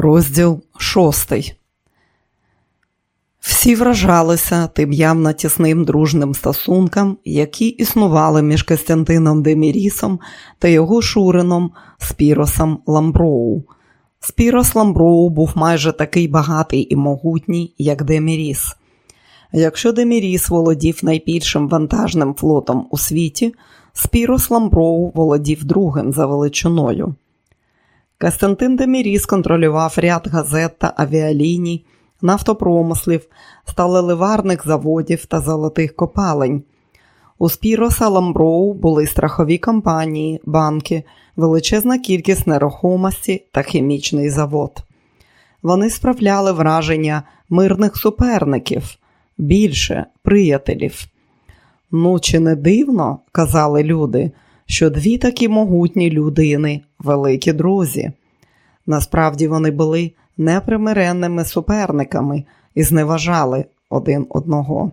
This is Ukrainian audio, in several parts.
Розділ шостий. Всі вражалися тим явно тісним дружним стосункам, які існували між Костянтином Демірісом та його шурином Спіросом Ламброу. Спірос Ламброу був майже такий багатий і могутній, як Деміріс. Якщо Деміріс володів найбільшим вантажним флотом у світі, Спірос Ламброу володів другим за величиною. Костянтин Деміріс контролював ряд газет та авіаліній, нафтопромислів, сталеливарних заводів та золотих копалень. У Спіроса Ламброу були страхові компанії, банки, величезна кількість нерухомості та хімічний завод. Вони справляли враження мирних суперників, більше приятелів. Ну, чи не дивно, казали люди, що дві такі могутні людини великі друзі. Насправді вони були непримиренними суперниками і зневажали один одного.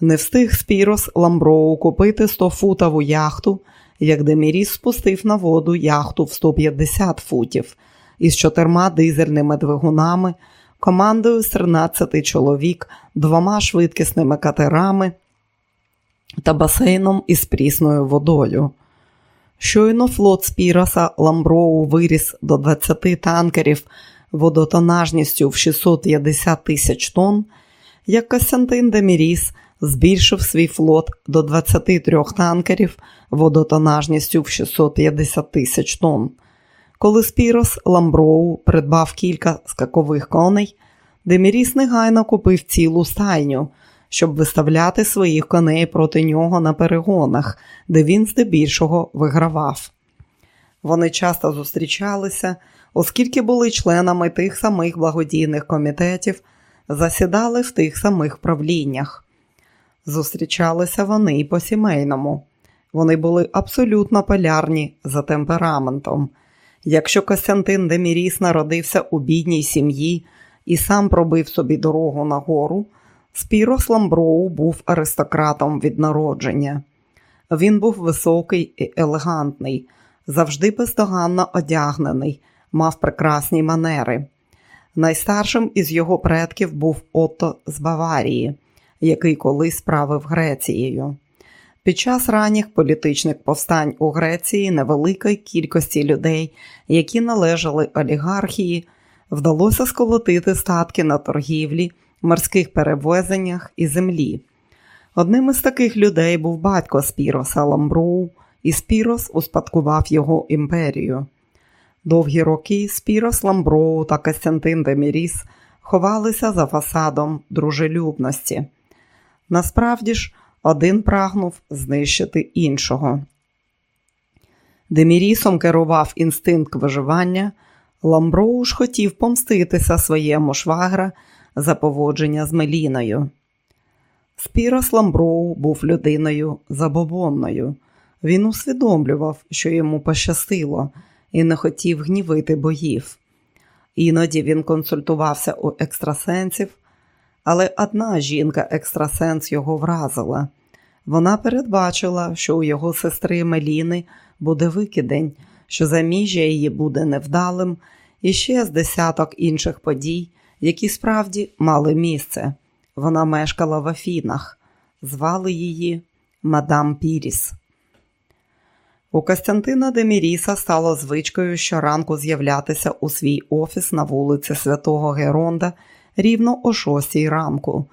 Не встиг Спірос Ламброу купити 100-футову яхту, як Деміріс спустив на воду яхту в 150 футів із чотирма дизельними двигунами, командою з 13 чоловік, двома швидкісними катерами та басейном із прісною водою. Щойно флот Спіроса Ламброу виріс до 20 танкерів водотоннажністю в 650 тисяч тонн, як Костянтин Деміріс збільшив свій флот до 23 танкерів водотоннажністю в 650 тисяч тонн. Коли Спірос Ламброу придбав кілька скакових коней, Деміріс негайно купив цілу стайню – щоб виставляти своїх коней проти нього на перегонах, де він здебільшого вигравав. Вони часто зустрічалися, оскільки були членами тих самих благодійних комітетів, засідали в тих самих правліннях. Зустрічалися вони і по сімейному. Вони були абсолютно полярні за темпераментом. Якщо Костянтин Деміріс народився у бідній сім'ї і сам пробив собі дорогу на гору, Спірос Ламброу був аристократом від народження. Він був високий і елегантний, завжди бездоганно одягнений, мав прекрасні манери. Найстаршим із його предків був Отто з Баварії, який колись правив Грецією. Під час ранніх політичних повстань у Греції невеликої кількості людей, які належали олігархії, вдалося сколотити статки на торгівлі морських перевезеннях і землі. Одним із таких людей був батько Спіроса Ламброу, і Спірос успадкував його імперію. Довгі роки Спірос Ламброу та Костянтин Деміріс ховалися за фасадом дружелюбності. Насправді ж, один прагнув знищити іншого. Демірісом керував інстинкт виживання, Ламброу ж хотів помститися своєму швагра за поводження з Меліною. Спірос Ламброу був людиною забобонною. Він усвідомлював, що йому пощастило, і не хотів гнівити богів. Іноді він консультувався у екстрасенсів, але одна жінка-екстрасенс його вразила. Вона передбачила, що у його сестри Меліни буде викидень, що заміжжя її буде невдалим, і ще з десяток інших подій, які справді мали місце. Вона мешкала в Афінах, звали її Мадам Піріс. У Костянтина Деміріса стало звичкою щоранку з'являтися у свій офіс на вулиці Святого Геронда рівно о шостій ранку.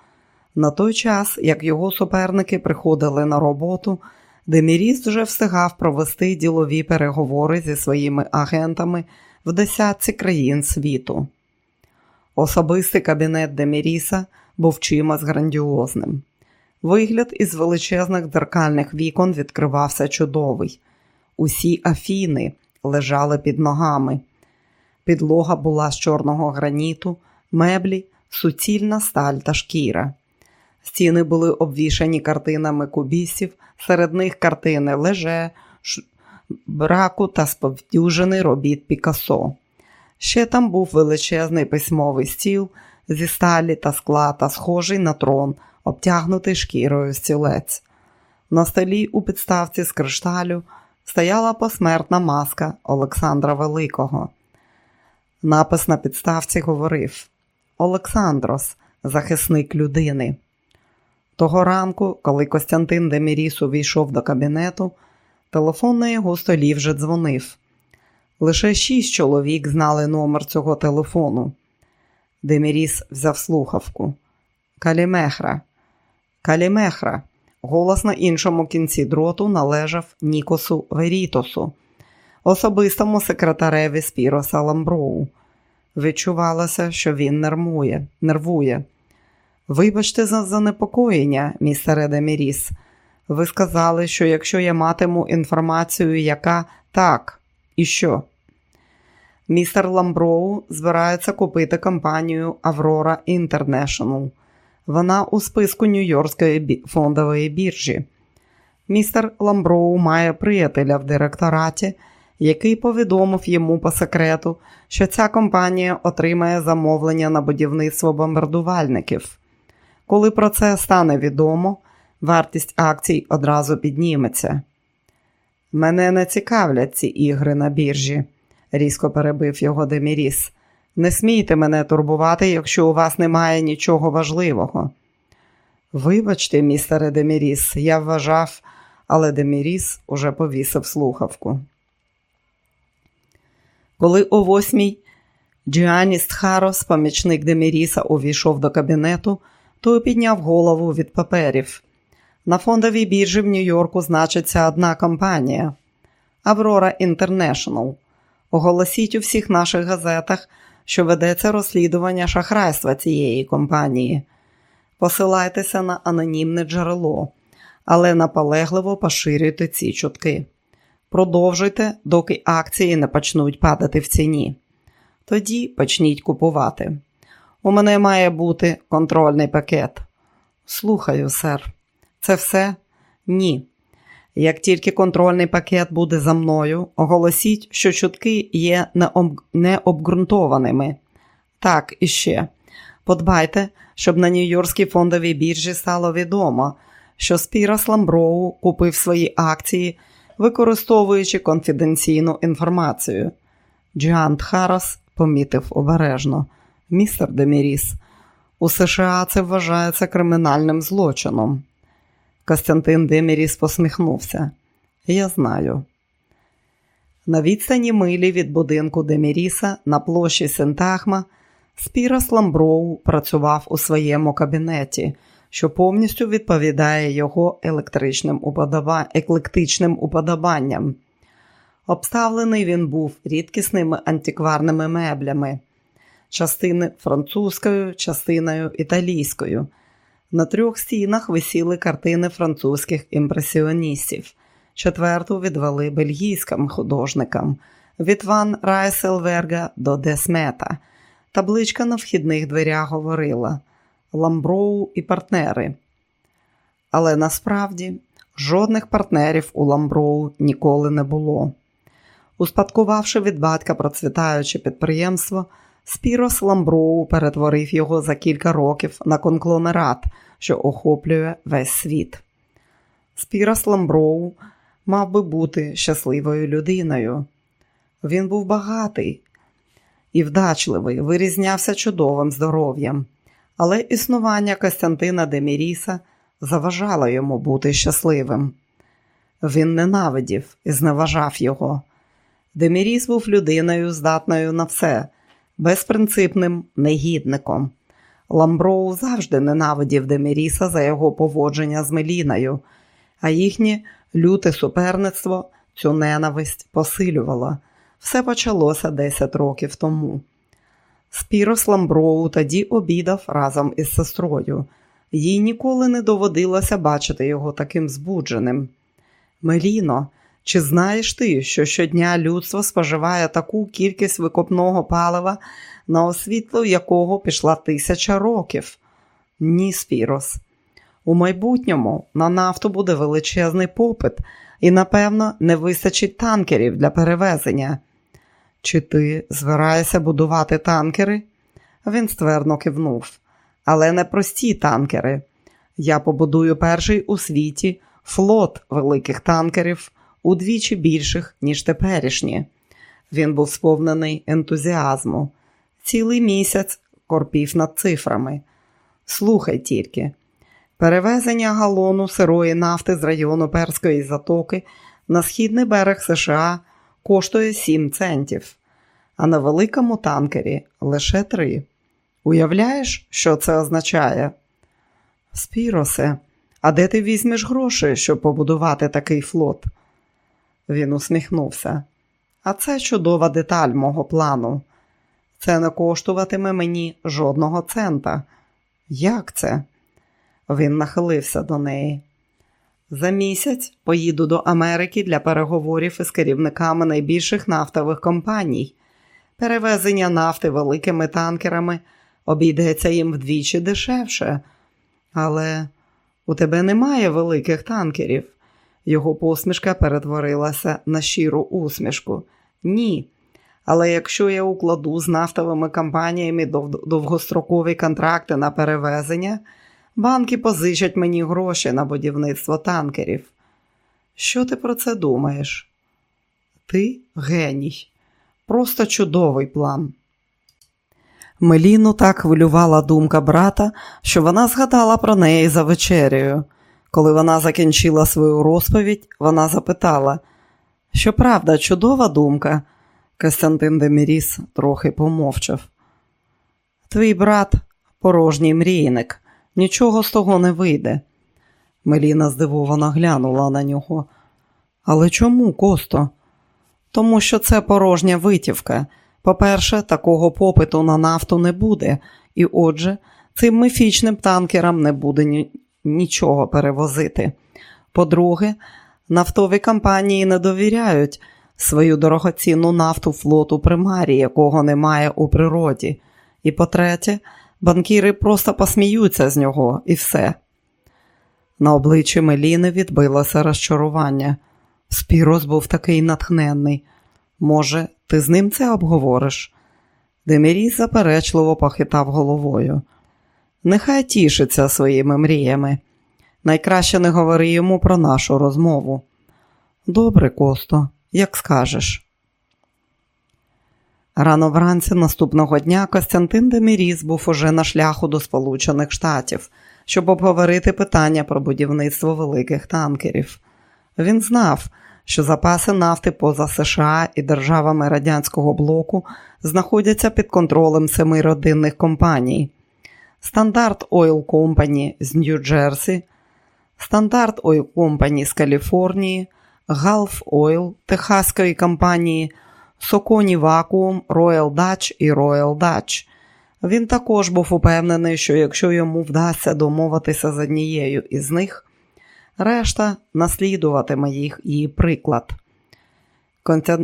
На той час, як його суперники приходили на роботу, Деміріс вже встигав провести ділові переговори зі своїми агентами в десятці країн світу. Особистий кабінет Деміріса був чимось грандіозним. Вигляд із величезних дзеркальних вікон відкривався чудовий. Усі афіни лежали під ногами. Підлога була з чорного граніту, меблі, суцільна сталь та шкіра. Стіни були обвішані картинами кубісів, серед них картини леже, браку та сповдюжений робіт Пікассо. Ще там був величезний письмовий стіл зі сталі та скла та схожий на трон, обтягнутий шкірою стілець. На столі у підставці з кришталю стояла посмертна маска Олександра Великого. Напис на підставці говорив Олександрос, захисник людини. Того ранку, коли Костянтин Деміріс увійшов до кабінету, телефон на його столі вже дзвонив. Лише шість чоловік знали номер цього телефону. Деміріс взяв слухавку. Калімехра. Калімехра. Голос на іншому кінці дроту належав Нікосу Верітосу, особистому секретареві Спіроса Ламброу. Відчувалося, що він нервує. нервує. Вибачте за занепокоєння, містере Деміріс. Ви сказали, що якщо я матиму інформацію, яка так, і що? Містер Ламброу збирається купити компанію Аврора International. Вона у списку Нью-Йоркської фондової біржі. Містер Ламброу має приятеля в директораті, який повідомив йому по секрету, що ця компанія отримає замовлення на будівництво бомбардувальників. Коли про це стане відомо, вартість акцій одразу підніметься. Мене не цікавлять ці ігри на біржі, різко перебив його Деміріс. Не смійте мене турбувати, якщо у вас немає нічого важливого. Вибачте, містере Деміріс, я вважав, але Деміріс уже повісив слухавку. Коли о восьмій Джіаніс Харос, помічник Деміріса, увійшов до кабінету, той підняв голову від паперів. На фондовій біржі в Нью-Йорку значиться одна компанія Аврора Інтернешнл. Оголосіть у всіх наших газетах, що ведеться розслідування шахрайства цієї компанії. Посилайтеся на анонімне джерело, але наполегливо поширюйте ці чутки. Продовжуйте, доки акції не почнуть падати в ціні. Тоді почніть купувати. У мене має бути контрольний пакет. Слухаю, сер. Це все? Ні. Як тільки контрольний пакет буде за мною, оголосіть, що чутки є необґрунтованими. Так, і ще. Подбайте, щоб на Нью-Йоркській фондовій біржі стало відомо, що Спірас Ламброу купив свої акції, використовуючи конфіденційну інформацію. Джіант Харас помітив обережно. Містер Деміріс, у США це вважається кримінальним злочином. Костянтин Деміріс посміхнувся. Я знаю. На відстані милі від будинку Деміріса на площі Сентахма Спірас Ламброу працював у своєму кабінеті, що повністю відповідає його електричним уподоба... еклектичним уподобанням. Обставлений він був рідкісними антикварними меблями, частини французькою, частиною італійською. На трьох стінах висіли картини французьких імпресіоністів. Четверту відвели бельгійським художникам від Ван Рейсельберга до Десмета. Табличка на вхідних дверях говорила Ламброу і партнери. Але насправді жодних партнерів у Ламброу ніколи не було. Успадкувавши від батька процвітаюче підприємство, Спірос Ламброу перетворив його за кілька років на конгломерат, що охоплює весь світ. Спірос Ламброу мав би бути щасливою людиною. Він був багатий і удачливий, вирізнявся чудовим здоров'ям, але існування Костянтина Деміріса заважало йому бути щасливим. Він ненавидів і зневажав його. Деміріс був людиною, здатною на все, безпринципним негідником. Ламброу завжди ненавидів Деміріса за його поводження з Меліною, а їхнє люте суперництво цю ненависть посилювало. Все почалося 10 років тому. Спірос Ламброу тоді обідав разом із сестрою. Їй ніколи не доводилося бачити його таким збудженим. Меліно, чи знаєш ти, що щодня людство споживає таку кількість викопного палива, на освітло якого пішла тисяча років? Ні, Спірос. У майбутньому на нафту буде величезний попит і, напевно, не вистачить танкерів для перевезення. Чи ти збираєшся будувати танкери? Він ствердно кивнув. Але не прості танкери. Я побудую перший у світі флот великих танкерів удвічі більших, ніж теперішні. Він був сповнений ентузіазму. Цілий місяць корпів над цифрами. Слухай тільки, перевезення галону сирої нафти з району Перської затоки на східний берег США коштує 7 центів, а на великому танкері лише 3. Уявляєш, що це означає? Спіросе, а де ти візьмеш гроші, щоб побудувати такий флот? Він усміхнувся. А це чудова деталь мого плану. Це не коштуватиме мені жодного цента. Як це? Він нахилився до неї. За місяць поїду до Америки для переговорів із керівниками найбільших нафтових компаній. Перевезення нафти великими танкерами обійдеться їм вдвічі дешевше. Але у тебе немає великих танкерів. Його посмішка перетворилася на щиру усмішку. Ні. Але якщо я укладу з нафтовими компаніями довгострокові контракти на перевезення, банки позичать мені гроші на будівництво танкерів. Що ти про це думаєш? Ти геній. Просто чудовий план. Меліну так хвилювала думка брата, що вона згадала про неї за вечерею. Коли вона закінчила свою розповідь, вона запитала, що правда, чудова думка. Костянтин Деміріс трохи помовчав. Твій брат порожній мрійник, нічого з того не вийде. Меліна здивовано глянула на нього. Але чому, Косто? Тому що це порожня витівка. По-перше, такого попиту на нафту не буде, і отже, цим міфічним танкерам не буде нічого перевозити. По-друге, нафтові компанії не довіряють свою дорогоцінну нафту флоту примарі, якого немає у природі. І по-третє, банкіри просто посміються з нього і все. На обличчі Меліни відбилося розчарування. Спірос був такий натхненний. Може, ти з ним це обговориш? Деміріс заперечливо похитав головою. Нехай тішиться своїми мріями. Найкраще не говори йому про нашу розмову. Добре, Косто, як скажеш. Рано вранці наступного дня Костянтин Деміріс був уже на шляху до Сполучених Штатів, щоб обговорити питання про будівництво великих танкерів. Він знав, що запаси нафти поза США і державами радянського блоку знаходяться під контролем семи родинних компаній. Стандарт Oil Company з Нью-Джерсі, Стандарт Oil Company з Каліфорнії, Gulf Oil Техаської компанії, Соконі Vacuum, Royal Dutch і Royal Dutch. Він також був упевнений, що якщо йому вдасться домовитися з однією із них, решта наслідуватиме їх її приклад.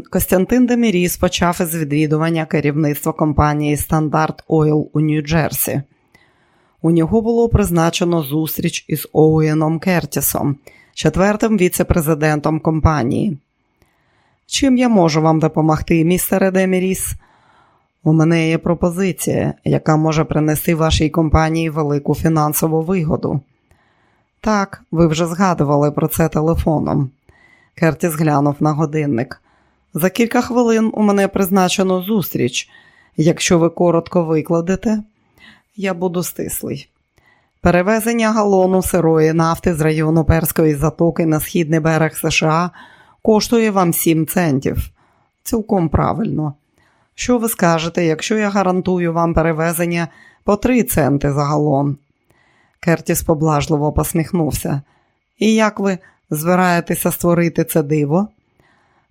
Костянтин Деміріс почав із відвідування керівництва компанії Стандарт Ойл у Нью-Джерсі. У нього було призначено зустріч із Оуеном Кертісом, четвертим віце-президентом компанії. Чим я можу вам допомогти, містере Деміріс? У мене є пропозиція, яка може принести вашій компанії велику фінансову вигоду. Так, ви вже згадували про це телефоном. Кертіс глянув на годинник. За кілька хвилин у мене призначено зустріч. Якщо ви коротко викладете, я буду стислий. Перевезення галону сирої нафти з району Перської затоки на східний берег США коштує вам 7 центів. Цілком правильно. Що ви скажете, якщо я гарантую вам перевезення по 3 центи за галон? Кертіс поблажливо посміхнувся. І як ви збираєтеся створити це диво?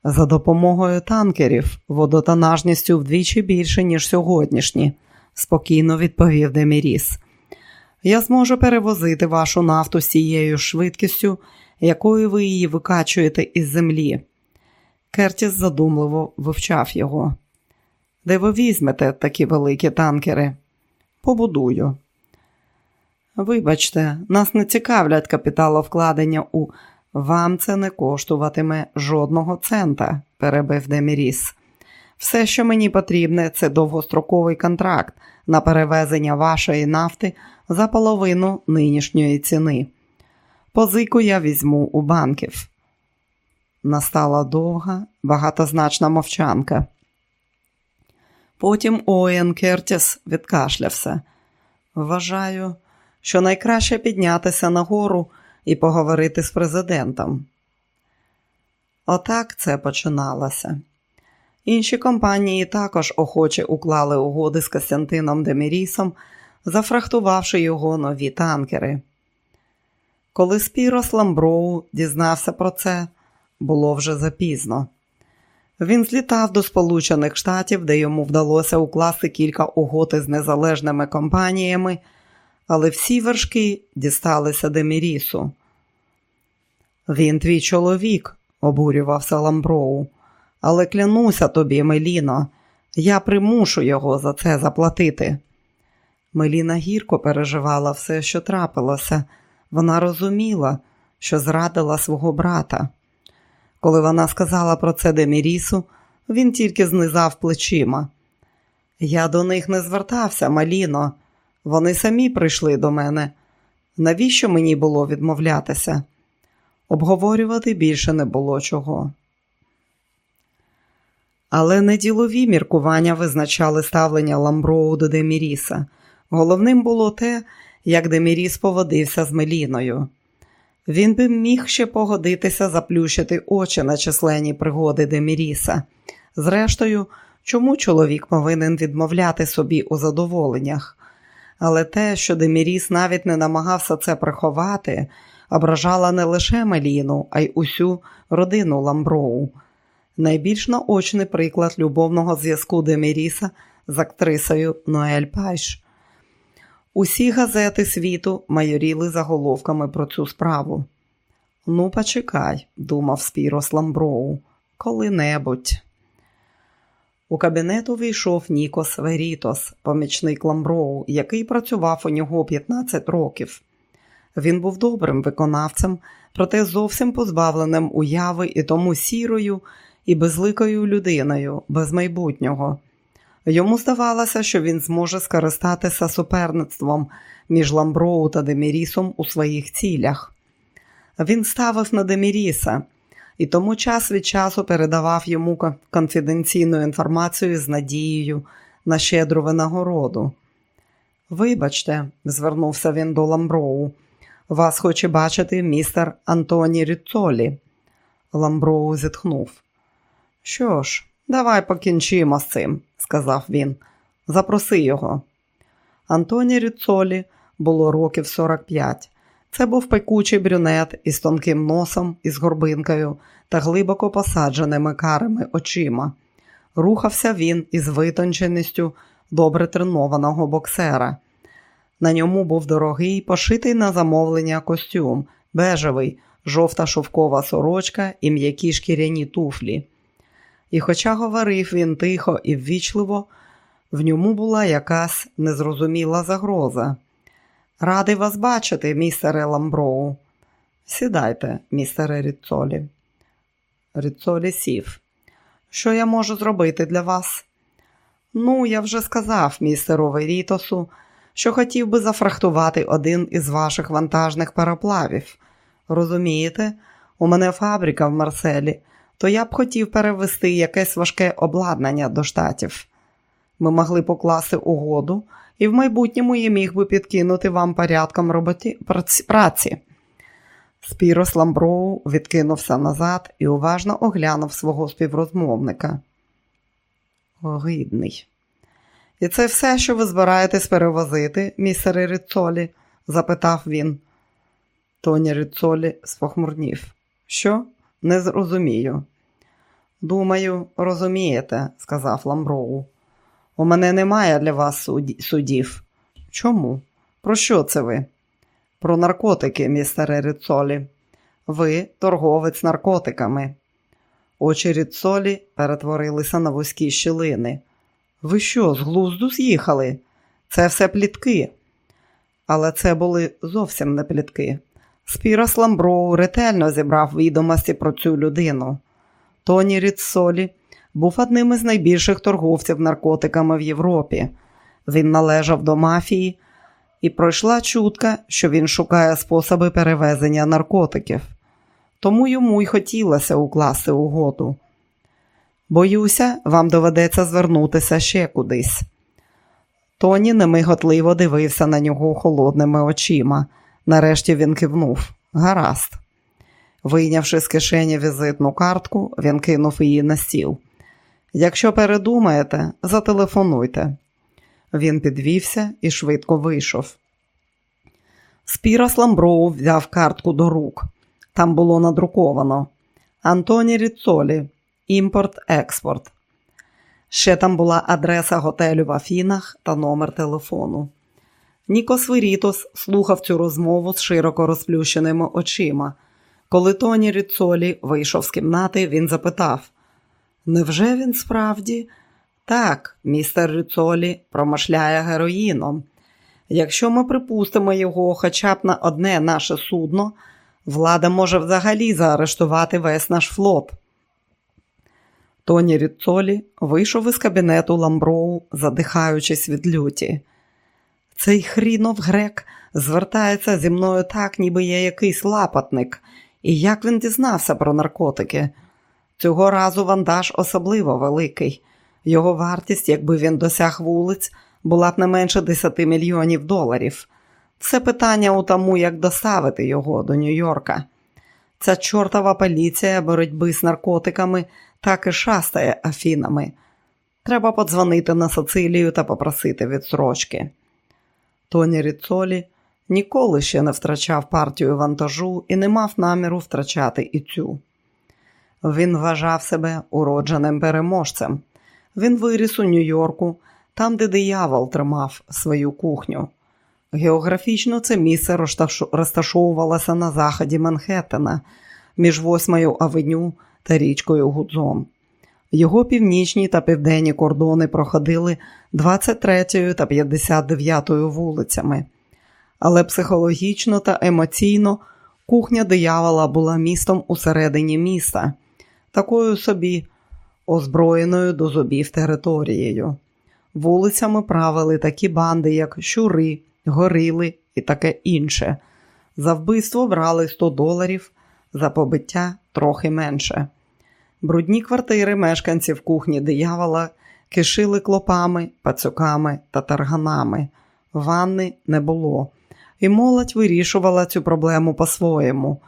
За допомогою танкерів, водотонажністю вдвічі більше, ніж сьогоднішні, спокійно відповів Деміріс. Я зможу перевозити вашу нафту з тією швидкістю, якою ви її викачуєте із землі. Кертіс задумливо вивчав його. Де ви візьмете такі великі танкери? Побудую. Вибачте, нас не цікавлять капіталовкладення у вам це не коштуватиме жодного цента, перебив Деміріс. Все, що мені потрібне, це довгостроковий контракт на перевезення вашої нафти за половину нинішньої ціни. Позику я візьму у банків. Настала довга, багатозначна мовчанка. Потім Оуен Кертіс відкашлявся. Вважаю, що найкраще піднятися нагору і поговорити з президентом. Отак це починалося. Інші компанії також охоче уклали угоди з Костянтином Демірісом, зафрахтувавши його нові танкери. Коли Спірос Ламброу дізнався про це, було вже запізно. Він злітав до Сполучених Штатів, де йому вдалося укласти кілька угод із незалежними компаніями, але всі вершки дісталися Демірісу. Він твій чоловік, обурювався Ламброу, але клянуся тобі, Меліно, я примушу його за це заплатити. Меліна гірко переживала все, що трапилося. Вона розуміла, що зрадила свого брата. Коли вона сказала про це Демірісу, він тільки знизав плечима. Я до них не звертався, Маліно. Вони самі прийшли до мене. Навіщо мені було відмовлятися? Обговорювати більше не було чого. Але не ділові міркування визначали ставлення Ламброу до Деміріса. Головним було те, як Деміріс поводився з Меліною. Він би міг ще погодитися заплющити очі на численні пригоди Деміріса. Зрештою, чому чоловік повинен відмовляти собі у задоволеннях? Але те, що Деміріс навіть не намагався це приховати, ображала не лише Меліну, а й усю родину Ламброу. Найбільш наочний приклад любовного зв'язку Деміріса з актрисою Ноель Пейдж. Усі газети світу майоріли заголовками про цю справу. Ну, почекай, думав Спірос Ламброу, коли-небудь. У кабінет увійшов Нікос Верітос, помічник Ламброу, який працював у нього 15 років. Він був добрим виконавцем, проте зовсім позбавленим уяви і тому сірою і безликою людиною, без майбутнього. Йому здавалося, що він зможе скористатися суперництвом між Ламброу та Демірісом у своїх цілях. Він ставив на Деміріса і тому час від часу передавав йому конфіденційну інформацію з надією на щедру винагороду. Вибачте, звернувся він до Ламброу, вас хоче бачити містер Антоні Ріцолі. Ламброу зітхнув. Що ж, давай покінчимо з цим, сказав він. Запроси його. Антоні Ріцолі було років 45. Це був пекучий брюнет із тонким носом, із горбинкою та глибоко посадженими карими очима. Рухався він із витонченістю добре тренованого боксера. На ньому був дорогий, пошитий на замовлення костюм, бежевий, жовта шовкова сорочка і м'які шкіряні туфлі. І, хоча говорив він тихо і ввічливо, в ньому була якась незрозуміла загроза. Радий вас бачити, містере Ламброу. Сідайте, містере Ріцолі. Ріцолі сів. Що я можу зробити для вас? Ну, я вже сказав містеру Верітосу, що хотів би зафрахтувати один із ваших вантажних пароплавів. Розумієте, у мене фабрика в Марселі, то я б хотів перевести якесь важке обладнання до штатів. Ми могли покласти угоду, і в майбутньому я міг би підкинути вам порядком роботі... праці. Спірос Ламброу відкинувся назад і уважно оглянув свого співрозмовника. Огидний. І це все, що ви збираєтесь перевозити, містере Ріцолі? запитав він. Тоні Ріцолі спохмурнів. Що? Не зрозумію. Думаю, розумієте, сказав Ламброу. У мене немає для вас судів. Чому? Про що це ви? Про наркотики, містере Ріцолі. Ви торговець наркотиками. Очі Ріцолі перетворилися на вузькі щілини. Ви що, з глузду з'їхали? Це все плітки. Але це були зовсім не плітки. Спірос Ламброу ретельно зібрав відомості про цю людину. Тоні Ріцолі був одним із найбільших торговців наркотиками в Європі. Він належав до мафії, і пройшла чутка, що він шукає способи перевезення наркотиків. Тому йому й хотілося укласти угоду. Боюся, вам доведеться звернутися ще кудись. Тоні немиготливо дивився на нього холодними очима. Нарешті він кивнув. Гаразд. Вийнявши з кишені візитну картку, він кинув її на стіл. Якщо передумаєте, зателефонуйте. Він підвівся і швидко вийшов. Спірас Ламброу взяв картку до рук. Там було надруковано Антоні Ріцолі, імпорт-експорт. Ще там була адреса готелю в Афінах та номер телефону. Нікос Вирітос слухав цю розмову з широко розплющеними очима. Коли Тоні Ріцолі вийшов з кімнати, він запитав: Невже він справді? Так, містер Ріцолі промишляє героїном. Якщо ми припустимо його хоча б на одне наше судно, влада може взагалі заарештувати весь наш флот. Тоні Ріцолі вийшов із кабінету Ламброу, задихаючись від люті. Цей хрінов грек звертається зі мною так, ніби я якийсь лапатник, і як він дізнався про наркотики. Цього разу вантаж особливо великий. Його вартість, якби він досяг вулиць, була б не менше 10 мільйонів доларів. Це питання у тому, як доставити його до Нью-Йорка. Ця чортова поліція боротьби з наркотиками так і шастає афінами. Треба подзвонити на Сицилію та попросити відсрочки. Тоні Ріцолі ніколи ще не втрачав партію вантажу і не мав наміру втрачати і цю. Він вважав себе уродженим переможцем. Він виріс у Нью-Йорку, там, де диявол тримав свою кухню. Географічно це місце розташовувалося на заході Манхеттена, між 8 авеню та річкою Гудзон. Його північні та південні кордони проходили 23 та 59 вулицями. Але психологічно та емоційно кухня диявола була містом усередині міста, такою собі озброєною до зубів територією. Вулицями правили такі банди, як щури, горили і таке інше. За вбивство брали 100 доларів, за побиття трохи менше. Брудні квартири мешканців кухні диявола кишили клопами, пацюками та тарганами. Ванни не було, і молодь вирішувала цю проблему по-своєму.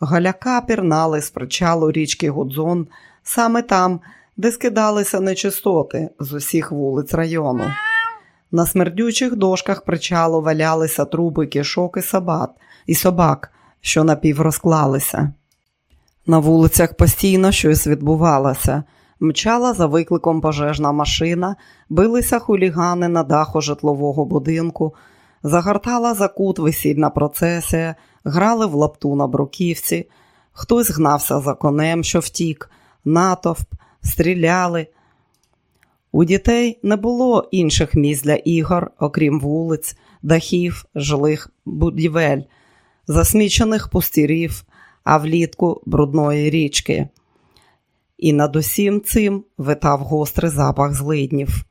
Голяка пірнали з причалу річки Гудзон саме там, де скидалися нечистоти з усіх вулиць району. На смердючих дошках причалу валялися труби кишок і собак, і собак, що напіврозклалися. На вулицях постійно щось відбувалося. Мчала за викликом пожежна машина, билися хулігани на даху житлового будинку, загортала за кут весільна процесія, грали в лапту на бруківці, хтось гнався за конем, що втік, натовп, стріляли. У дітей не було інших місць для ігор, окрім вулиць, дахів, жилих будівель, засмічених пустірів, а влітку брудної річки. І над усім цим витав гострий запах злиднів.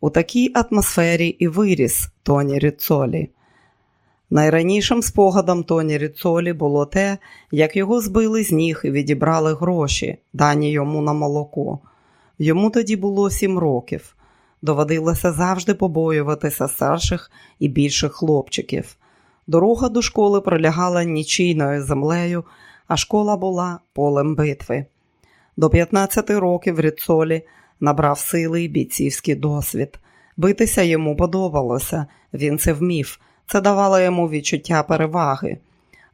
У такій атмосфері і виріс Тоні Ріцолі. Найранішим спогадом Тоні Ріцолі було те, як його збили з ніг і відібрали гроші, дані йому на молоко. Йому тоді було сім років. Доводилося завжди побоюватися старших і більших хлопчиків. Дорога до школи пролягала нічийною землею, а школа була полем битви. До 15 років Ріцолі набрав сили і бійцівський досвід. Битися йому подобалося, він це вмів, це давало йому відчуття переваги.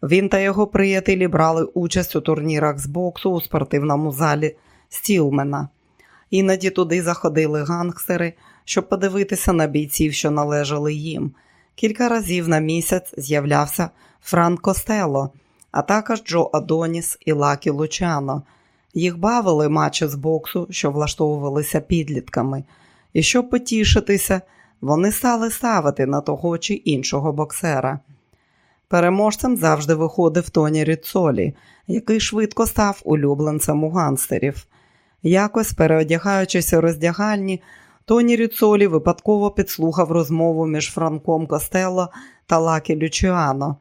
Він та його приятелі брали участь у турнірах з боксу у спортивному залі Стілмена. Іноді туди заходили гангстери, щоб подивитися на бійців, що належали їм. Кілька разів на місяць з'являвся Франк Костело, а також Джо Адоніс і Лакі Лучано. Їх бавили матчі з боксу, що влаштовувалися підлітками, і щоб потішитися, вони стали ставити на того чи іншого боксера. Переможцем завжди виходив Тоні Ріцолі, який швидко став улюбленцем у гангстерів. Якось, переодягаючись у роздягальні, Тоні Ріцолі випадково підслухав розмову між Франком Костелло та Лакі Лючіано.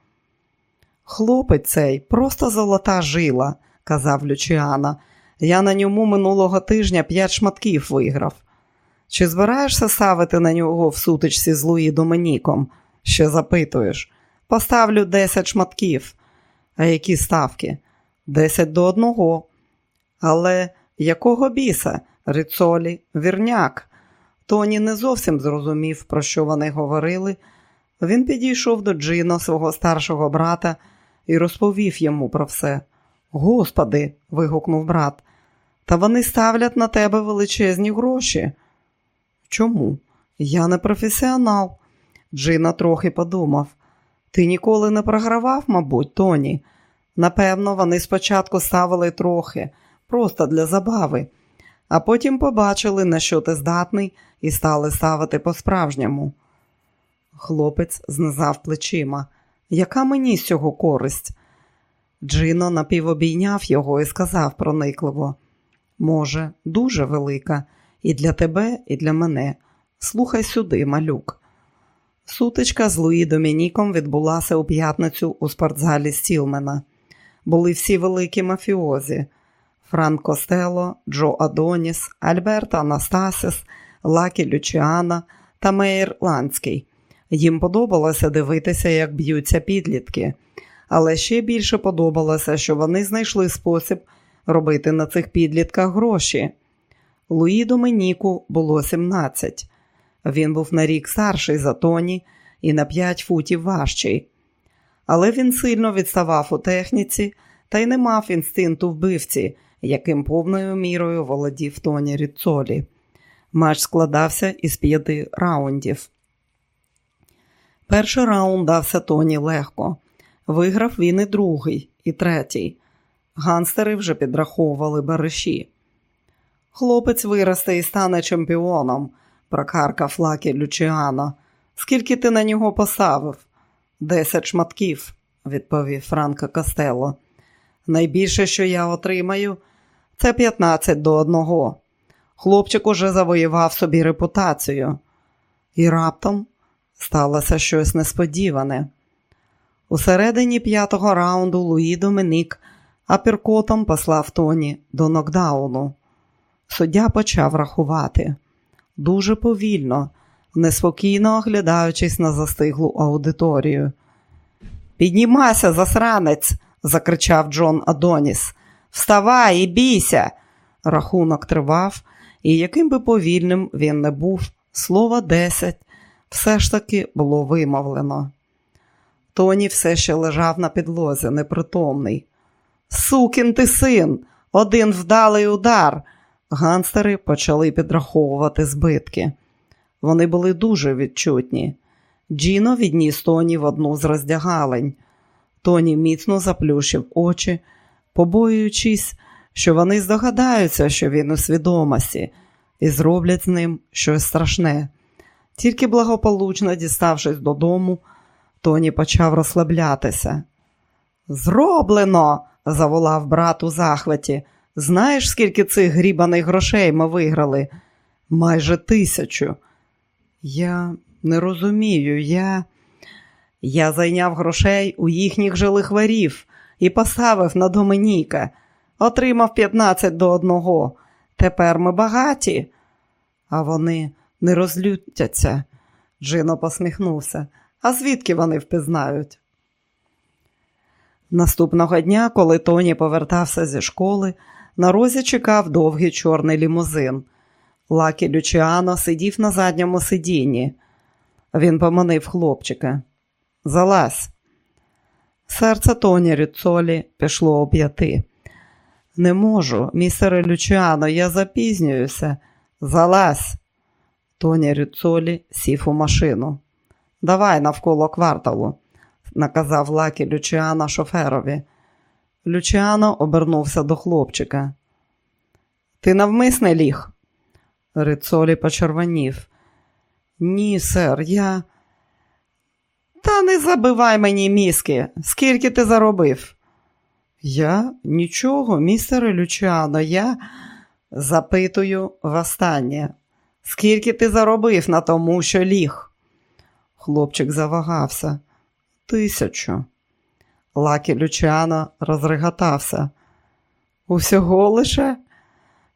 Хлопець цей просто золота жила, казав Лючіано. Я на ньому минулого тижня п'ять шматків виграв. Чи збираєшся ставити на нього в сутичці з Луї Доменіком? Ще запитуєш. Поставлю 10 шматків. А які ставки? Десять до одного. Але якого біса? Рицолі, вірняк. Тоні не зовсім зрозумів, про що вони говорили. Він підійшов до Джино, свого старшого брата, і розповів йому про все. Господи, вигукнув брат, та вони ставлять на тебе величезні гроші. Чому? Я не професіонал. Джина трохи подумав. Ти ніколи не програвав, мабуть, Тоні. Напевно, вони спочатку ставили трохи, просто для забави, а потім побачили, на що ти здатний, і стали ставити по-справжньому. Хлопець знизав плечима. Яка мені з цього користь? Джино напівобійняв його і сказав проникливо. Може, дуже велика, і для тебе, і для мене. Слухай сюди, малюк. Сутичка з Луї Домініком відбулася у п'ятницю у спортзалі Стілмена. Були всі великі мафіозі: Франк Костело, Джо Адоніс, Альберто Анастасіс, Лакі Лючіано та Мейер Ланський. Їм подобалося дивитися, як б'ються підлітки, але ще більше подобалося, що вони знайшли спосіб робити на цих підлітках гроші. Луї Доменіку було 17. Він був на рік старший за Тоні і на 5 футів важчий. Але він сильно відставав у техніці та й не мав інстинкту вбивці, яким повною мірою володів Тоні Ріцолі. Матч складався із п'яти раундів. Перший раунд дався Тоні легко. Виграв він і другий, і третій. Ганстери вже підраховували бариші. Хлопець виросте і стане чемпіоном, прокаркав Лакі Лючіано. Скільки ти на нього поставив? Десять шматків, відповів Франко Костело. Найбільше, що я отримаю, це 15 до одного. Хлопчик уже завоював собі репутацію. І раптом сталося щось несподіване. У середині п'ятого раунду Луї Домінік апіркотом послав Тоні до нокдауну. Суддя почав рахувати дуже повільно, неспокійно оглядаючись на застиглу аудиторію. Піднімайся, засранець, закричав Джон Адоніс. Вставай і бійся. Рахунок тривав, і яким би повільним він не був, слово десять все ж таки було вимовлено. Тоні все ще лежав на підлозі, непритомний. Сукін ти син, один вдалий удар. Ганстери почали підраховувати збитки. Вони були дуже відчутні. Джіно відніс Тоні в одну з роздягалень. Тоні міцно заплющив очі, побоюючись, що вони здогадаються, що він у свідомості, і зроблять з ним щось страшне. Тільки благополучно діставшись додому, Тоні почав розслаблятися. Зроблено! заволав брат у захваті. Знаєш, скільки цих грібаних грошей ми виграли? Майже тисячу. Я не розумію, я Я зайняв грошей у їхніх же лихварів і поставив на Доменіка. Отримав 15 до одного. Тепер ми багаті. А вони не розлютяться. Джино посміхнувся. А звідки вони впізнають? Наступного дня, коли Тоні повертався зі школи, на розі чекав довгий чорний лімузин. Лакі Лючіано сидів на задньому сидінні. Він поманив хлопчика. Залазь. Серце Тоні Ріцолі пішло у п'яти. Не можу, містере Лючіано, я запізнююся. Залазь. Тоні Ріцолі сів у машину. Давай навколо кварталу, наказав Лакі Лючіана шоферові. Лючіано обернувся до хлопчика. Ти навмисне ліг? Рицолі почервонів. Ні, сер, я. Та не забивай мені мізки. Скільки ти заробив? Я нічого, містере Лючано, я запитую востаннє. Скільки ти заробив на тому, що ліг? Хлопчик завагався. Тисячу. Лакі Лючано розреготався. Усього лише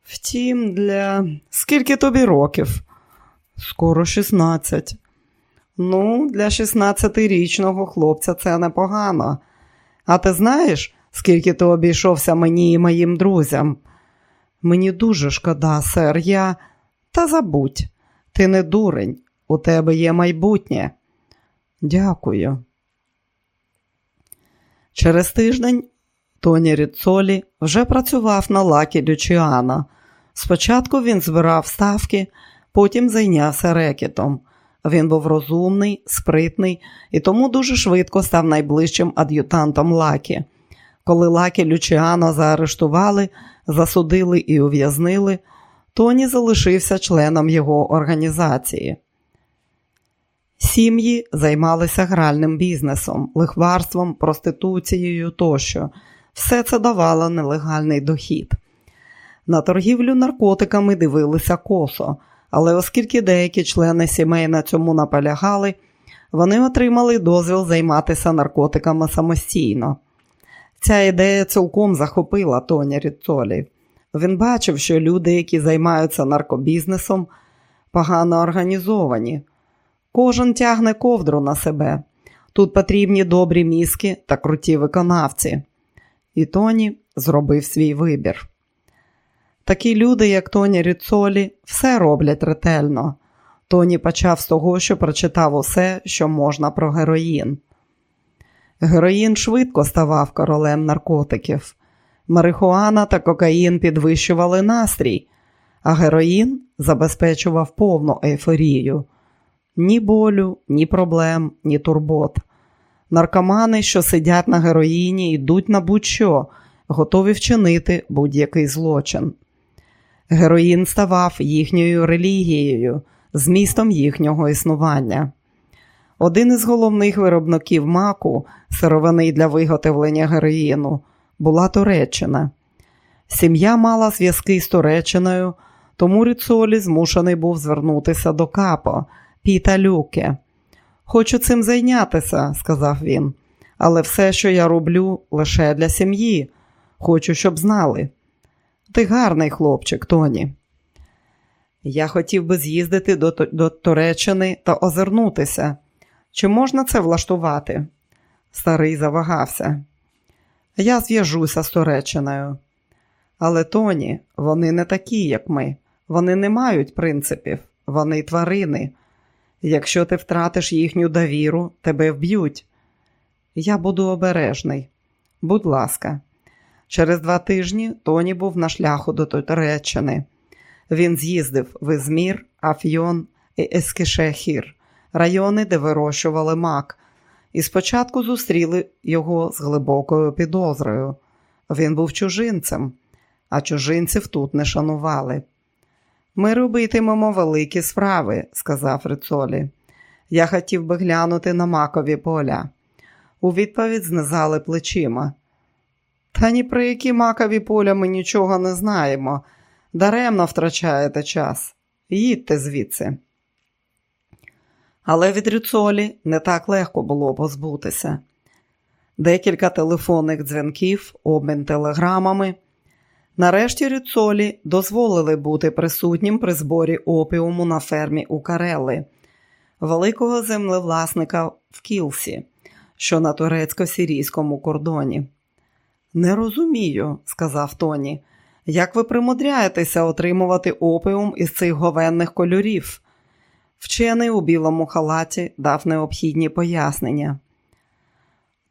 Втім, для скільки тобі років? Скоро 16. Ну, для 16-річного хлопця це непогано. А ти знаєш, скільки ти обійшовся мені і моїм друзям? Мені дуже шкода, сер, я. Та забудь, ти не дурень, у тебе є майбутнє. Дякую. Через тиждень Тоні Ріцолі вже працював на Лакі Лючіано. Спочатку він збирав ставки, потім зайнявся рекетом. Він був розумний, спритний і тому дуже швидко став найближчим ад'ютантом Лакі. Коли Лакі Лючіано заарештували, засудили і ув'язнили, Тоні залишився членом його організації. Сім'ї займалися гральним бізнесом, лихварством, проституцією тощо. Все це давало нелегальний дохід. На торгівлю наркотиками дивилися косо, але оскільки деякі члени сімей на цьому наполягали, вони отримали дозвіл займатися наркотиками самостійно. Ця ідея цілком захопила Тоні Ріцолі. Він бачив, що люди, які займаються наркобізнесом, погано організовані. Кожен тягне ковдру на себе. Тут потрібні добрі мізки та круті виконавці. І Тоні зробив свій вибір. Такі люди, як Тоні Ріцолі, все роблять ретельно. Тоні почав з того, що прочитав усе, що можна про героїн. Героїн швидко ставав королем наркотиків. Марихуана та кокаїн підвищували настрій, а героїн забезпечував повну ейфорію. Ні болю, ні проблем, ні турбот. Наркомани, що сидять на героїні, йдуть на будь-що, готові вчинити будь-який злочин. Героїн ставав їхньою релігією, змістом їхнього існування. Один із головних виробників маку, сировини для виготовлення героїну, була Туреччина. Сім'я мала зв'язки з Туреччиною, тому Ріцолі змушений був звернутися до капо, Піта Люке. Хочу цим зайнятися, сказав він, але все, що я роблю, лише для сім'ї. Хочу, щоб знали. Ти гарний хлопчик, Тоні. Я хотів би з'їздити до, до Туреччини та озирнутися. Чи можна це влаштувати? Старий завагався. Я зв'яжуся з Туреччиною. Але Тоні, вони не такі, як ми. Вони не мають принципів, вони тварини. Якщо ти втратиш їхню довіру, тебе вб'ють. Я буду обережний. Будь ласка. Через два тижні Тоні був на шляху до Туреччини. Він з'їздив в Ізмір, Афйон і Ескішехір, райони, де вирощували мак, і спочатку зустріли його з глибокою підозрою. Він був чужинцем, а чужинців тут не шанували. Ми робитимемо великі справи, сказав Рицолі. Я хотів би глянути на макові поля. У відповідь знизали плечима. Та ні про які макові поля ми нічого не знаємо. Даремно втрачаєте час. Їдьте звідси. Але від Рюцолі не так легко було позбутися. Декілька телефонних дзвінків, обмін телеграмами. Нарешті Рюцолі дозволили бути присутнім при зборі опіуму на фермі у Карели, великого землевласника в Кілсі, що на турецько-сирійському кордоні. Не розумію, сказав Тоні, як ви примудряєтеся отримувати опіум із цих говенних кольорів. Вчений у білому халаті дав необхідні пояснення.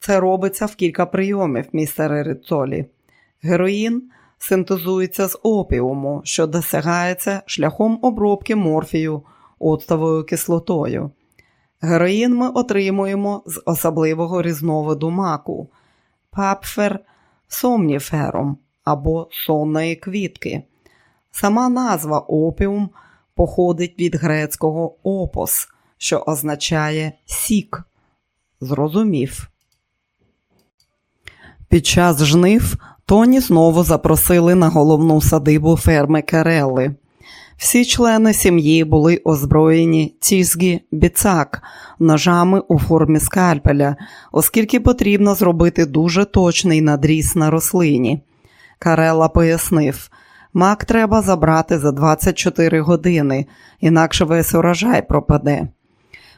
Це робиться в кілька прийомів, містере Рицолі. Героїн синтезується з опіуму, що досягається шляхом обробки морфію оцтовою кислотою. Героїн ми отримуємо з особливого різновиду маку, папфер сомніфером або сонної квітки. Сама назва опіум походить від грецького опос, що означає сік. Зрозумів. Під час жнив Тоні знову запросили на головну садибу ферми Керели. Всі члени сім'ї були озброєні цізгі біцак ножами у формі скальпеля, оскільки потрібно зробити дуже точний надріз на рослині. Карела пояснив, Мак треба забрати за 24 години, інакше весь урожай пропаде.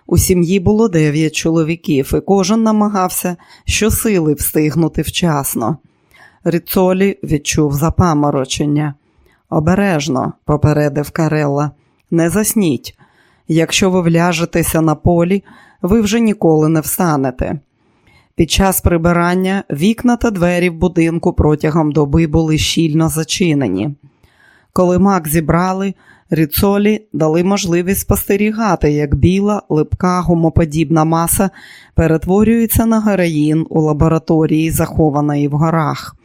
У сім'ї було дев'ять чоловіків, і кожен намагався щосили встигнути вчасно. Ріцолі відчув запаморочення. Обережно, попередив Карелла, не засніть. Якщо ви вляжетеся на полі, ви вже ніколи не встанете. Під час прибирання вікна та двері в будинку протягом доби були щільно зачинені. Коли мак зібрали, ріцолі дали можливість спостерігати, як біла, липка, гумоподібна маса перетворюється на героїн у лабораторії, захованої в горах.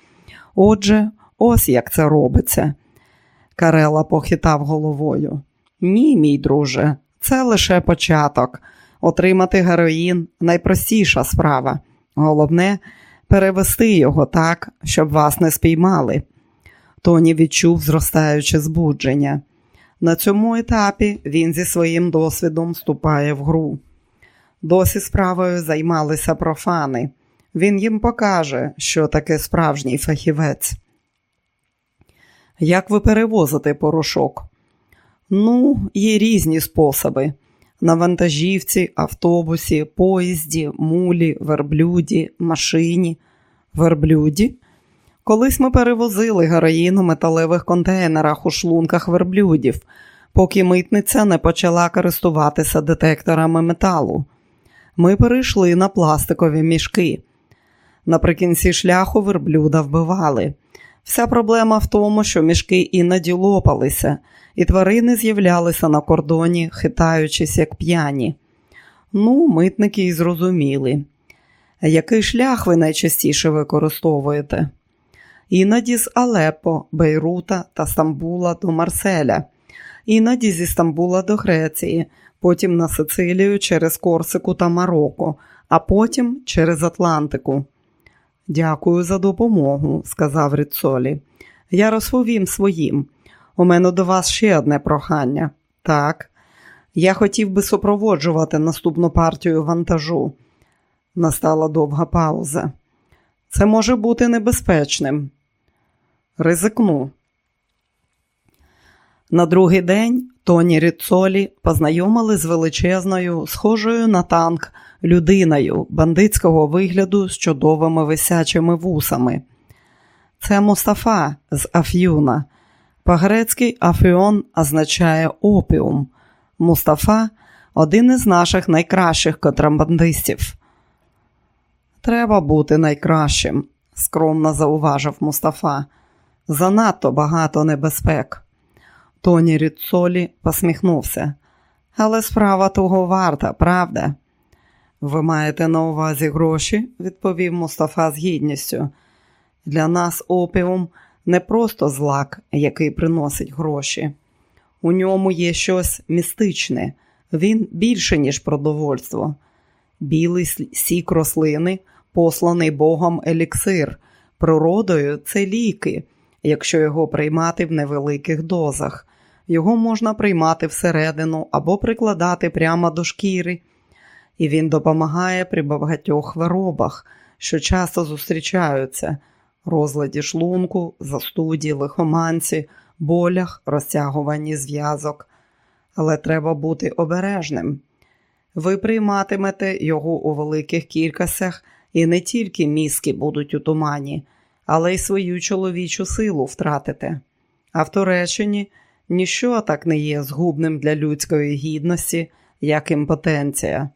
Отже, ось як це робиться. Карела похитав головою. Ні, мій друже, це лише початок. Отримати героїн найпростіша справа. Головне перевести його так, щоб вас не спіймали. Тоні відчув зростаюче збудження. На цьому етапі він зі своїм досвідом вступає в гру. Досі справою займалися профани. Він їм покаже, що таке справжній фахівець. Як ви перевозите порошок? Ну, є різні способи. На вантажівці, автобусі, поїзді, мулі, верблюді, машині. Верблюді? Колись ми перевозили героїн у металевих контейнерах у шлунках верблюдів, поки митниця не почала користуватися детекторами металу. Ми перейшли на пластикові мішки. Наприкінці шляху верблюда вбивали. Вся проблема в тому, що мішки іноді лопалися, і тварини з'являлися на кордоні, хитаючись, як п'яні. Ну, митники й зрозуміли. Який шлях ви найчастіше використовуєте? Іноді з Алеппо, Бейрута та Стамбула до Марселя, іноді зі Стамбула до Греції, потім на Сицилію через Корсику та Марокко, а потім через Атлантику. Дякую за допомогу, сказав Ріцолі. Я розповім своїм. У мене до вас ще одне прохання. Так, я хотів би супроводжувати наступну партію вантажу. Настала довга пауза. Це може бути небезпечним. Ризикну. На другий день Тоні Ріцолі познайомили з величезною, схожою на танк людиною бандитського вигляду з чудовими висячими вусами. Це Мустафа з Аф'юна. По-грецьки Афіон означає опіум. Мустафа один із наших найкращих контрабандистів. Треба бути найкращим, скромно зауважив Мустафа. Занадто багато небезпек. Тоні Ріцолі посміхнувся. Але справа того варта, правда? Ви маєте на увазі гроші, відповів Мустафа з гідністю. Для нас опіум не просто злак, який приносить гроші. У ньому є щось містичне, він більше, ніж продовольство. Білий сік рослини, посланий Богом еліксир, природою це ліки, якщо його приймати в невеликих дозах. Його можна приймати всередину або прикладати прямо до шкіри і він допомагає при багатьох хворобах, що часто зустрічаються розладі шлунку, застуді, лихоманці, болях, розтягуванні зв'язок. Але треба бути обережним. Ви прийматимете його у великих кількостях, і не тільки мізки будуть у тумані, але й свою чоловічу силу втратите. А в Туреччині ніщо так не є згубним для людської гідності, як імпотенція.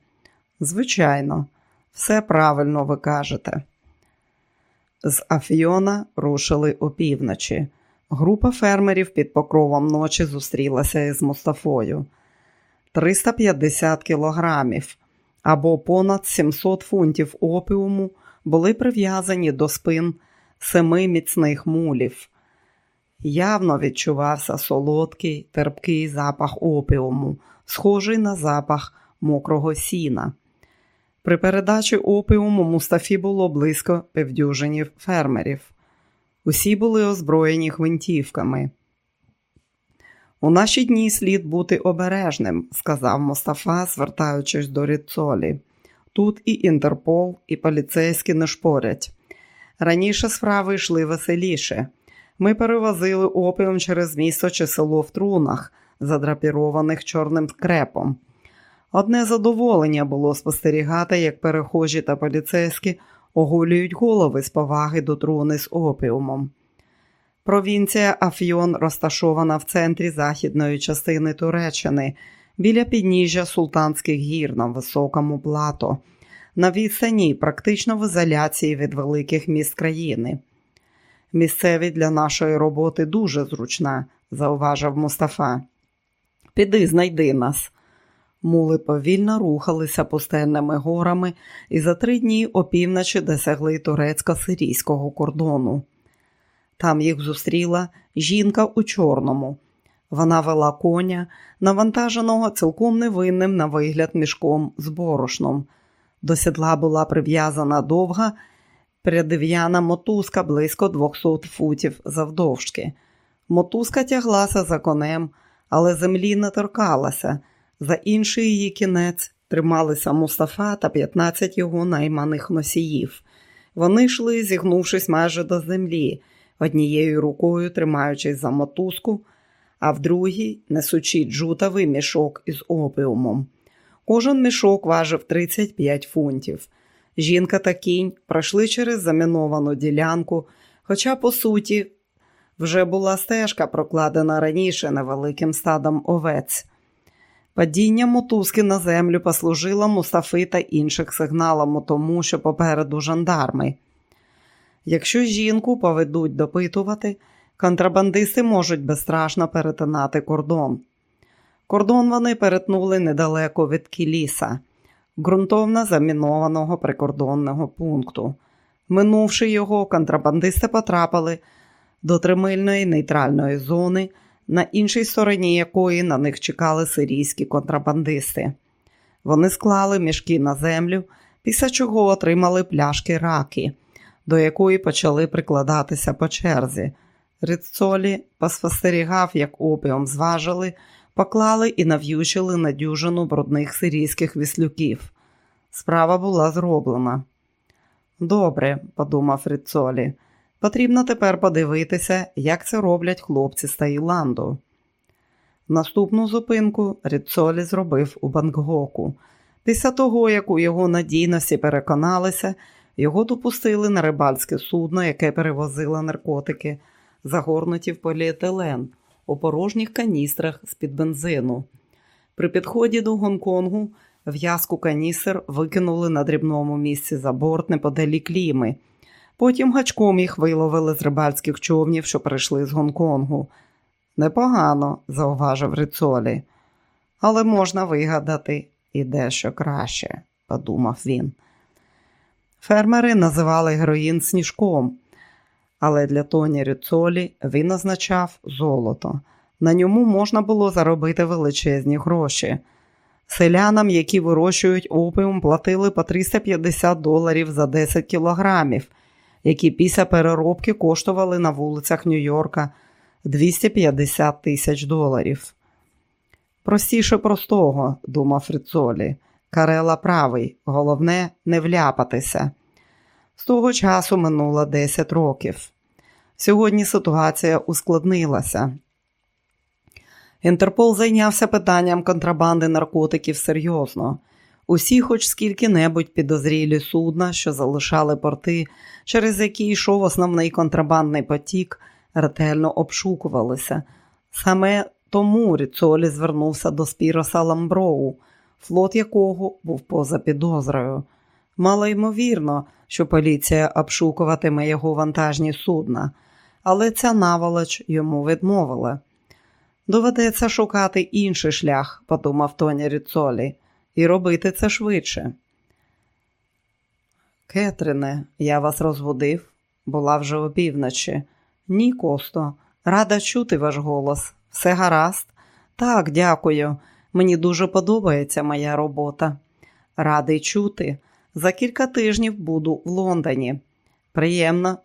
Звичайно, все правильно ви кажете. З Афіона рушили опівночі. Група фермерів під покровом ночі зустрілася із Мустафою. 350 кілограмів або понад 700 фунтів опіуму були прив'язані до спин семи міцних мулів. Явно відчувався солодкий, терпкий запах опіуму, схожий на запах мокрого сіна. При передачі опіуму Мустафі було близько півдюжинів фермерів. Усі були озброєні гвинтівками. У наші дні слід бути обережним, сказав Мустафа, звертаючись до Ріцолі. Тут і Інтерпол, і поліцейські не шпорять. Раніше справи йшли веселіше. Ми перевозили опіум через місто чи село в трунах, задрапірованих чорним крепом. Одне задоволення було спостерігати, як перехожі та поліцейські оголюють голови з поваги до труни з опіумом. Провінція Афйон розташована в центрі західної частини Туреччини, біля підніжжя Султанських гір на високому плато, на відстані, практично в ізоляції від великих міст країни. Місцеві для нашої роботи дуже зручна, зауважив Мустафа. Піди, знайди нас. Мули повільно рухалися пустельними горами і за три дні опівночі досягли турецько-сирійського кордону. Там їх зустріла жінка у чорному. Вона вела коня, навантаженого цілком невинним на вигляд мішком з борошном. До сідла була прив'язана довга придив'яна мотузка близько 200 футів завдовжки. Мотузка тяглася за конем, але землі не торкалася. За інший її кінець трималися Мустафа та 15 його найманих носіїв. Вони йшли, зігнувшись майже до землі, однією рукою тримаючись за мотузку, а в другій несучи джутовий мішок із опіумом. Кожен мішок важив 35 фунтів. Жінка та кінь пройшли через заміновану ділянку, хоча, по суті, вже була стежка, прокладена раніше невеликим стадом овець. Падіння мотузки на землю послужило Мустафи та інших сигналом тому, що попереду жандарми. Якщо жінку поведуть допитувати, контрабандисти можуть безстрашно перетинати кордон. Кордон вони перетнули недалеко від Кіліса, ґрунтовно замінованого прикордонного пункту. Минувши його, контрабандисти потрапили до тримильної нейтральної зони, на іншій стороні якої на них чекали сирійські контрабандисти. Вони склали мішки на землю, після чого отримали пляшки раки, до якої почали прикладатися по черзі. Рицолі поспостерігав, як опіум зважили, поклали і нав'ючили на дюжину брудних сирійських віслюків. Справа була зроблена. Добре, подумав Рицолі. Потрібно тепер подивитися, як це роблять хлопці з Таїланду. Наступну зупинку Ріцолі зробив у Бангкоку. Після того, як у його надійності переконалися, його допустили на рибальське судно, яке перевозило наркотики, загорнуті в поліетилен у порожніх каністрах з-під бензину. При підході до Гонконгу в'язку каністр викинули на дрібному місці за борт неподалік Ліми – Потім гачком їх виловили з рибальських човнів, що прийшли з Гонконгу. Непогано, зауважив Рицолі, але можна вигадати і дещо краще, подумав він. Фермери називали героїн сніжком, але для Тоні Рицолі він означав золото. На ньому можна було заробити величезні гроші. Селянам, які вирощують опіум, платили по 350 доларів за 10 кілограмів які після переробки коштували на вулицях Нью-Йорка 250 тисяч доларів. Простіше простого, думав Фрицолі. Карела правий, головне не вляпатися. З того часу минуло 10 років. Сьогодні ситуація ускладнилася. Інтерпол зайнявся питанням контрабанди наркотиків серйозно. Усі, хоч скільки-небудь підозрілі судна, що залишали порти, через які йшов основний контрабандний потік, ретельно обшукувалися. Саме тому Ріцолі звернувся до Спіроса Ламброу, флот якого був поза підозрою. Мало ймовірно, що поліція обшукуватиме його вантажні судна, але ця наволоч йому відмовила. Доведеться шукати інший шлях, подумав Тоні Ріцолі і робити це швидше. Кетрине, я вас розбудив, була вже опівночі. Ні, Косто, рада чути ваш голос. Все гаразд? Так, дякую. Мені дуже подобається моя робота. Радий чути. За кілька тижнів буду в Лондоні. Приємно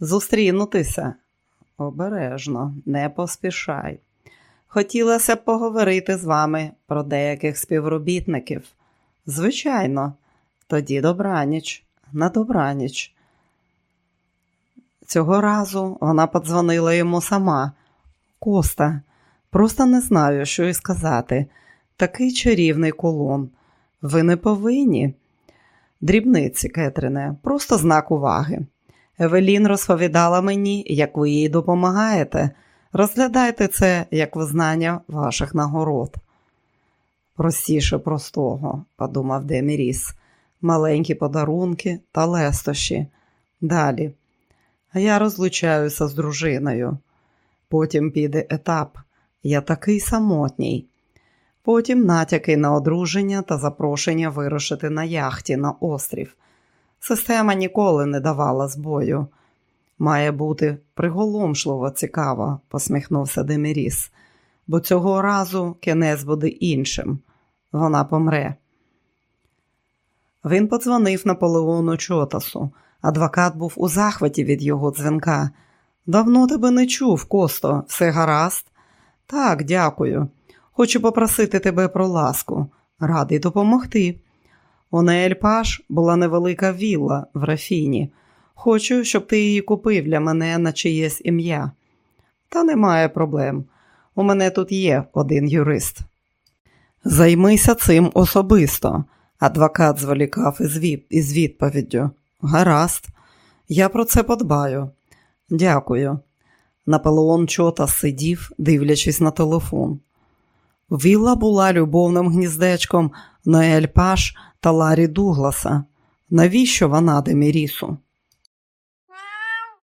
зустрінутися. Обережно, не поспішай. Хотілося б поговорити з вами про деяких співробітників. Звичайно, тоді добраніч, на добраніч. Цього разу вона подзвонила йому сама. Коста, просто не знаю, що й сказати. Такий чарівний колон. Ви не повинні. Дрібниці, Кетрине, просто знак уваги. Евелін розповідала мені, як ви їй допомагаєте. Розглядайте це як визнання ваших нагород. Простіше простого, подумав Деміріс, маленькі подарунки та лестощі. Далі. Я розлучаюся з дружиною. Потім піде етап. Я такий самотній. Потім натяки на одруження та запрошення вирушити на яхті на острів. Система ніколи не давала збою. Має бути приголомшливо цікаво, посміхнувся Деміріс, бо цього разу кінець буде іншим. Вона помре. Він подзвонив Наполеону Чотасу. Адвокат був у захваті від його дзвінка. Давно тебе не чув, Косто, все гаразд? Так, дякую. Хочу попросити тебе про ласку. Радий допомогти. У Неельпаш була невелика вілла в Рафіні. Хочу, щоб ти її купив для мене на чиєсь ім'я. Та немає проблем. У мене тут є один юрист. Займися цим особисто. Адвокат зволікав із, від... із відповіддю. Гаразд, я про це подбаю. Дякую. Наполеон чота сидів, дивлячись на телефон. Вілла була любовним гніздечком на Ельпаш та Ларі Дугласа. Навіщо вона Демірісу?